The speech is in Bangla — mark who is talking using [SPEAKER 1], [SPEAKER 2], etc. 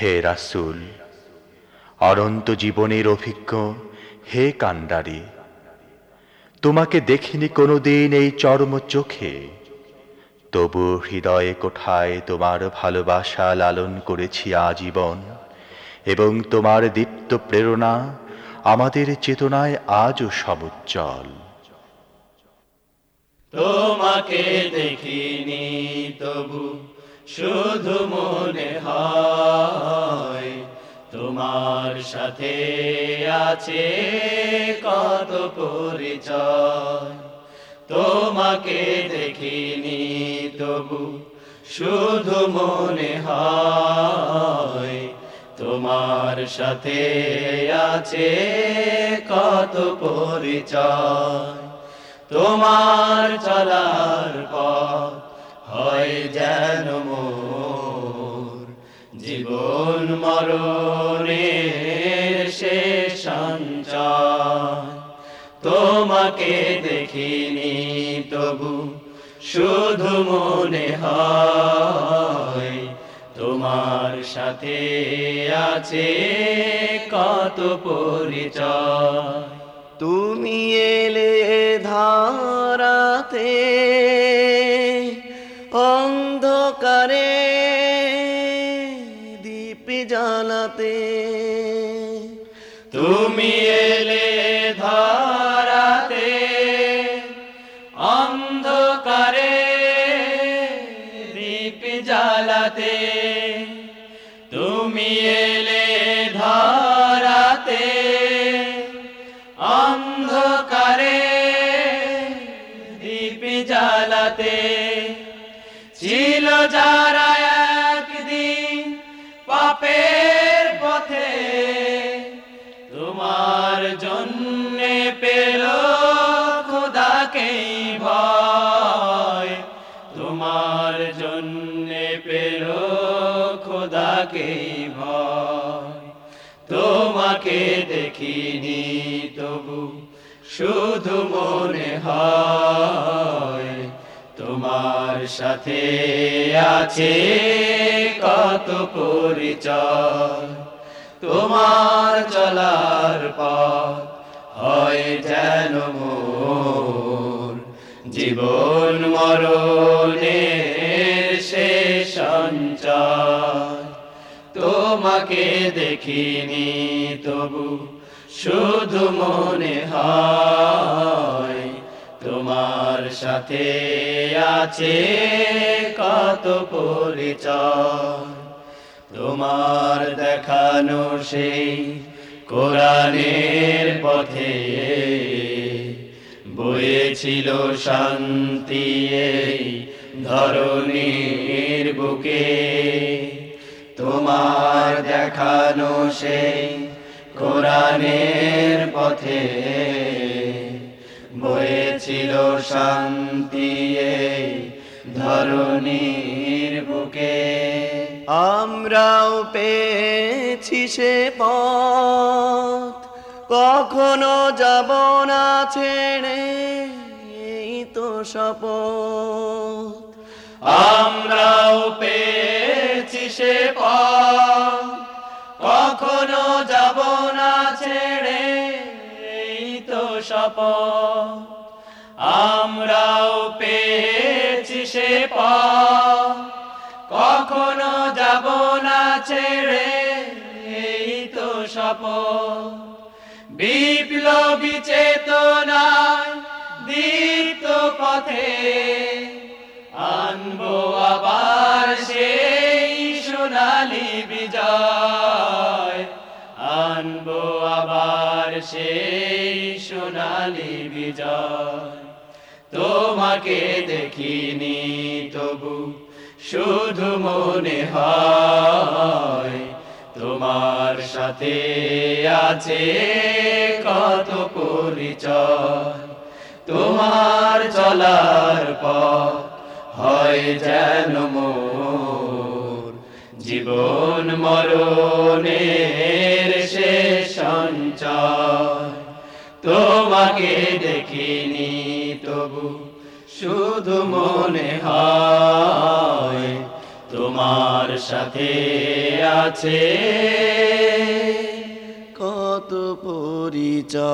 [SPEAKER 1] হে রাসুল, অনন্ত জীবনের অভিজ্ঞ, হে কান্ডারি, তোমাকে দেখিনি কোনোদিন এই চরম চোখে, তবু হৃদয়ে কোঠায় তোমার ভালোবাসা লালন করেছি আজীবন, এবং তোমার দীপ্ত প্রেরণা আমাদের চেতনায় আজও সমুজ্জ্বল।
[SPEAKER 2] তোমাকে দেখিনি তবু শুধু মনে হয় তোমার সাথে আছে কত পরিচয়। তোমাকে দেখিনি তবু শুধু মনে হয় তোমার সাথে আছে কত পরিচয়। তোমার চলার পথ তোমাকে দেখিনি তবু শুধু মনে হয় তোমার সাথে আছে কত পরিচয়। তুমি এলে ধারাতে অন্ধকারে দীপ জ্বালাতে। তুমি এলে তুমি এলে ধরাতে অন্ধকারে দীপ জ্বালাতে। ছিল যারা একদিন পাপের পথে পেল খোদাকে ভয়। তোমাকে দেখিনি তবু শুধু মনে হয়। তোমার সাথে আছে কত পরিচয়। তোমার চলার পথ হয় যেন মোর। জীবন মরণের সঞ্চয়। তোমাকে দেখিনি তবু শুধু মনে হয় তোমার সাথে আছে কত পরিচয়। তোমার দেখানো সেই কোরআনের পথে বয়েছিল শান্তি এই ধরনীর বুকে, তোমার দেখানো সেই কোরআনের পথে। বয়েছিল শান্তি এই ধরনীর বুকে। আমরাও পেয়েছি সে পথ, কখনো যাব না ছেড়ে, এই তো শপথ। আমরাও পেয়েছি সে কখনো যাব না ছেড়ে, এই তো শপথ। আমরাও পেয়েছি সে কখনো যাব না ছেড়ে, এই তো শপথ। বিপ্লবী চেতনায় দীপ্ত পথে সোনালি বিজয়, তোমাকে দেখিনি তবু শুধু মনে হয় তোমার সাথে আছে কত পরিচয়, তোমার চলার পথ হয় যেন মোর জীবন মরণের শেষ সঞ্চয়। তোমাকে দেখিনি তবু শুধু মনে হয় তোমার সাথে আছে।
[SPEAKER 3] কত পরিচয়।